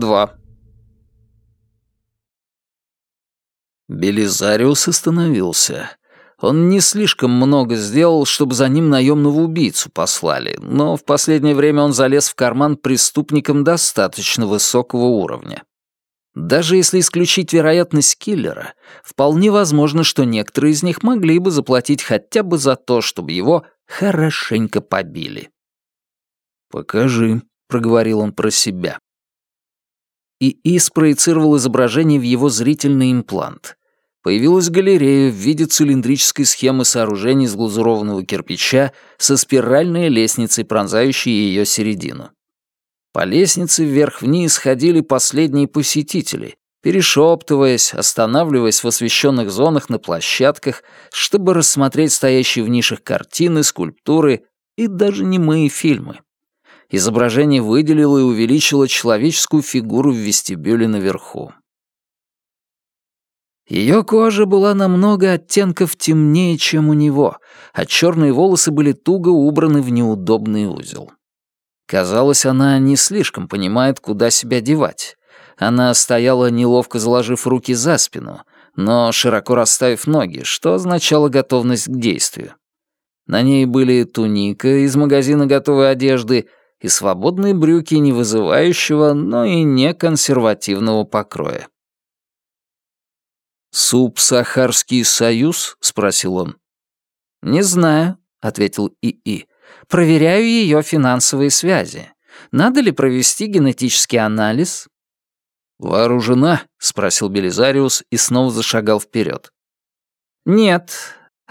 два». Белизариус остановился. Он не слишком много сделал, чтобы за ним наемного убийцу послали, но в последнее время он залез в карман преступникам достаточно высокого уровня. Даже если исключить вероятность киллера, вполне возможно, что некоторые из них могли бы заплатить хотя бы за то, чтобы его хорошенько побили. «Покажи», — проговорил он про себя. ИИ спроецировал изображение в его зрительный имплант. Появилась галерея в виде цилиндрической схемы сооружений из глазурованного кирпича со спиральной лестницей, пронзающей ее середину. По лестнице вверх-вниз ходили последние посетители, перешептываясь, останавливаясь в освещенных зонах на площадках, чтобы рассмотреть стоящие в нишах картины, скульптуры и даже немые фильмы. Изображение выделило и увеличило человеческую фигуру в вестибюле наверху. Ее кожа была намного оттенков темнее, чем у него, а черные волосы были туго убраны в неудобный узел. Казалось, она не слишком понимает, куда себя девать. Она стояла, неловко заложив руки за спину, но широко расставив ноги, что означало готовность к действию. На ней были туника из магазина готовой одежды и свободные брюки не вызывающего, но и не консервативного покроя. «Суп Сахарский союз?» — спросил он. «Не знаю», — ответил ИИ. Проверяю ее финансовые связи. Надо ли провести генетический анализ?» «Вооружена?» — спросил Белизариус и снова зашагал вперед. «Нет,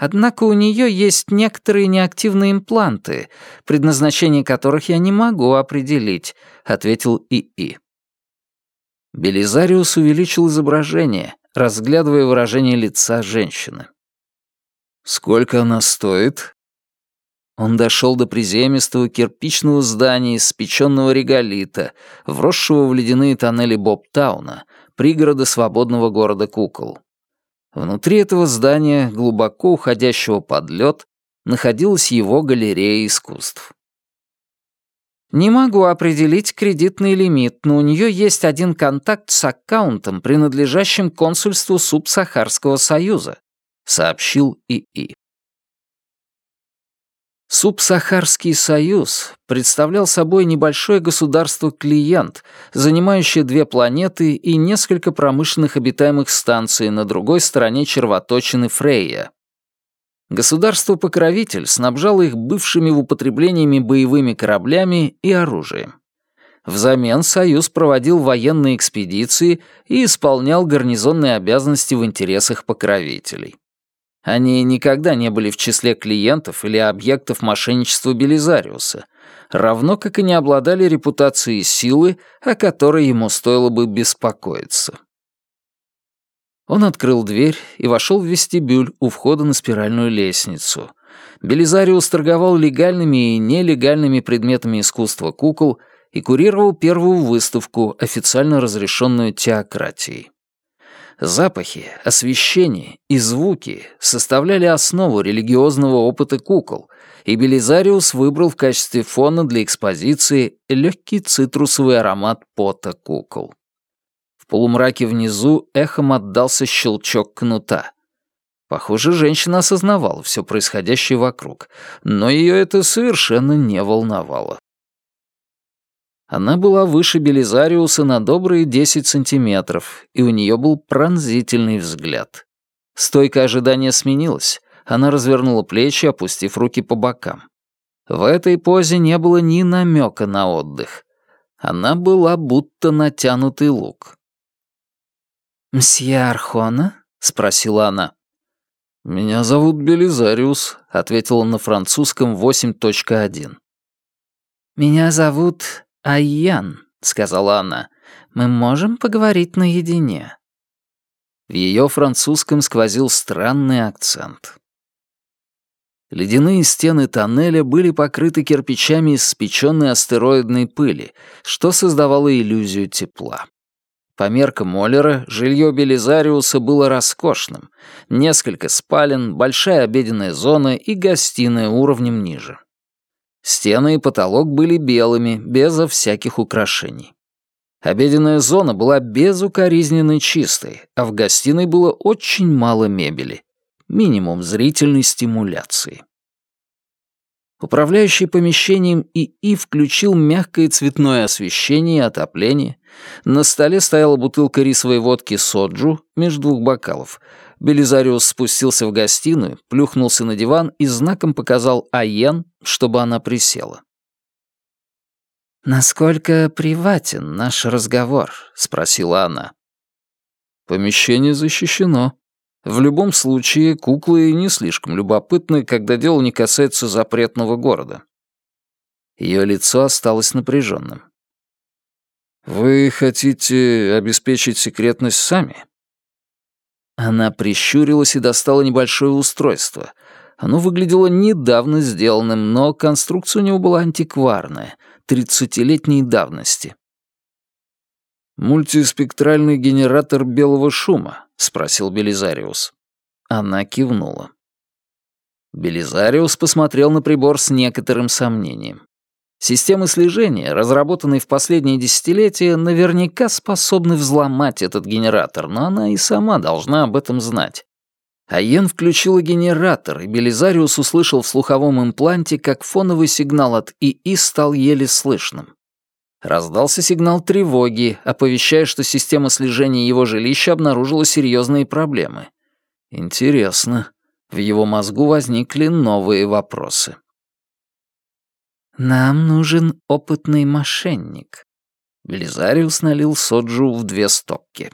однако у нее есть некоторые неактивные импланты, предназначение которых я не могу определить», — ответил ИИ. Белизариус увеличил изображение, разглядывая выражение лица женщины. «Сколько она стоит?» Он дошел до приземистого кирпичного здания из спеченного реголита, вросшего в ледяные тоннели Бобтауна, пригорода свободного города кукол. Внутри этого здания, глубоко уходящего под лед, находилась его галерея искусств. Не могу определить кредитный лимит, но у нее есть один контакт с аккаунтом, принадлежащим консульству Субсахарского союза, сообщил ИИ. Субсахарский союз представлял собой небольшое государство-клиент, занимающее две планеты и несколько промышленных обитаемых станций на другой стороне червоточины Фрейя. Государство-покровитель снабжало их бывшими в употреблениями боевыми кораблями и оружием. Взамен Союз проводил военные экспедиции и исполнял гарнизонные обязанности в интересах покровителей. Они никогда не были в числе клиентов или объектов мошенничества Белизариуса, равно как и не обладали репутацией силы, о которой ему стоило бы беспокоиться. Он открыл дверь и вошел в вестибюль у входа на спиральную лестницу. Белизариус торговал легальными и нелегальными предметами искусства кукол и курировал первую выставку, официально разрешенную теократией. Запахи, освещение и звуки составляли основу религиозного опыта кукол, и Белизариус выбрал в качестве фона для экспозиции легкий цитрусовый аромат пота кукол. В полумраке внизу эхом отдался щелчок кнута. Похоже, женщина осознавала все происходящее вокруг, но ее это совершенно не волновало. Она была выше Белизариуса на добрые 10 сантиметров, и у нее был пронзительный взгляд. Стойка ожидания сменилась. Она развернула плечи, опустив руки по бокам. В этой позе не было ни намека на отдых. Она была будто натянутый лук. «Мсье Архона?» — спросила она. «Меня зовут Белизариус», — ответил он на французском 8.1. «Меня зовут «Айян», — сказала она, — «мы можем поговорить наедине». В ее французском сквозил странный акцент. Ледяные стены тоннеля были покрыты кирпичами из спеченной астероидной пыли, что создавало иллюзию тепла. По меркам Моллера, жилье Белизариуса было роскошным. Несколько спален, большая обеденная зона и гостиная уровнем ниже. Стены и потолок были белыми, безо всяких украшений. Обеденная зона была безукоризненно чистой, а в гостиной было очень мало мебели. Минимум зрительной стимуляции. Управляющий помещением ИИ включил мягкое цветное освещение и отопление. На столе стояла бутылка рисовой водки соджу между двух бокалов. Белизариус спустился в гостиную, плюхнулся на диван и знаком показал Айен, чтобы она присела. «Насколько приватен наш разговор?» — спросила она. «Помещение защищено. В любом случае, куклы не слишком любопытны, когда дело не касается запретного города». Ее лицо осталось напряженным. «Вы хотите обеспечить секретность сами?» Она прищурилась и достала небольшое устройство. Оно выглядело недавно сделанным, но конструкция у него была антикварная — тридцатилетней давности. «Мультиспектральный генератор белого шума?» — спросил Белизариус. Она кивнула. Белизариус посмотрел на прибор с некоторым сомнением. Системы слежения, разработанные в последние десятилетия, наверняка способны взломать этот генератор, но она и сама должна об этом знать. Айен включила генератор, и Белизариус услышал в слуховом импланте, как фоновый сигнал от ИИ стал еле слышным. Раздался сигнал тревоги, оповещая, что система слежения его жилища обнаружила серьезные проблемы. Интересно. В его мозгу возникли новые вопросы. «Нам нужен опытный мошенник». Белизариус налил соджу в две стопки.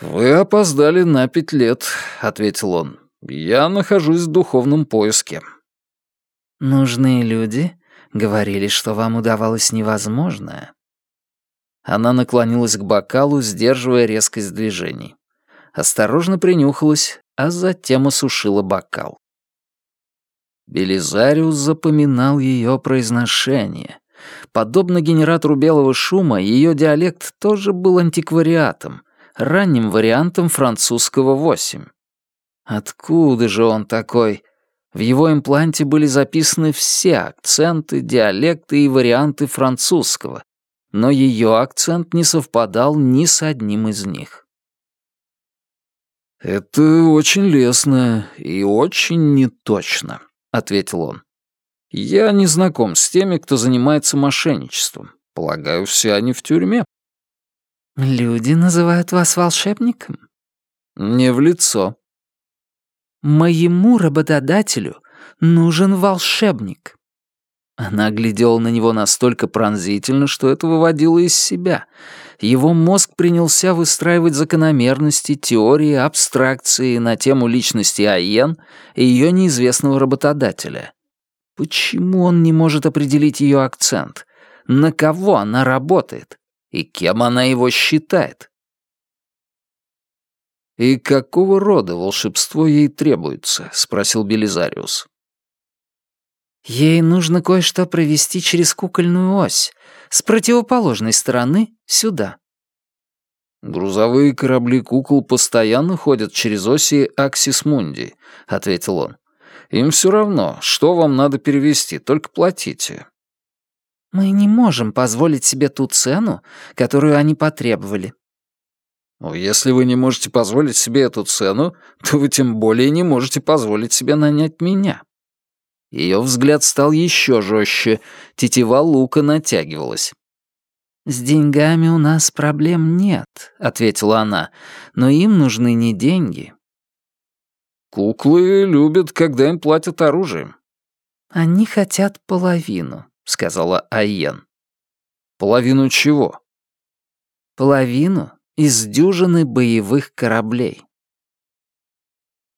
«Вы опоздали на пять лет», — ответил он. «Я нахожусь в духовном поиске». «Нужные люди говорили, что вам удавалось невозможное». Она наклонилась к бокалу, сдерживая резкость движений. Осторожно принюхалась, а затем осушила бокал. Белизариус запоминал ее произношение. Подобно генератору белого шума, ее диалект тоже был антиквариатом, ранним вариантом французского 8. Откуда же он такой? В его импланте были записаны все акценты, диалекты и варианты французского, но ее акцент не совпадал ни с одним из них. «Это очень лестно и очень неточно», — ответил он. «Я не знаком с теми, кто занимается мошенничеством. Полагаю, все они в тюрьме». «Люди называют вас волшебником?» «Не в лицо». «Моему работодателю нужен волшебник». Она глядела на него настолько пронзительно, что это выводило из себя. Его мозг принялся выстраивать закономерности, теории, абстракции на тему личности Айен и ее неизвестного работодателя. Почему он не может определить ее акцент? На кого она работает? И кем она его считает? «И какого рода волшебство ей требуется?» — спросил Белизариус. «Ей нужно кое-что провести через кукольную ось, с противоположной стороны сюда». «Грузовые корабли кукол постоянно ходят через оси Аксис Мунди», — ответил он. «Им все равно, что вам надо перевести, только платите. Мы не можем позволить себе ту цену, которую они потребовали. Ну, если вы не можете позволить себе эту цену, то вы тем более не можете позволить себе нанять меня. Ее взгляд стал еще жестче, тетива лука натягивалась. «С деньгами у нас проблем нет», — ответила она, «но им нужны не деньги». «Куклы любят, когда им платят оружием». «Они хотят половину сказала Айен. Половину чего? Половину из дюжины боевых кораблей.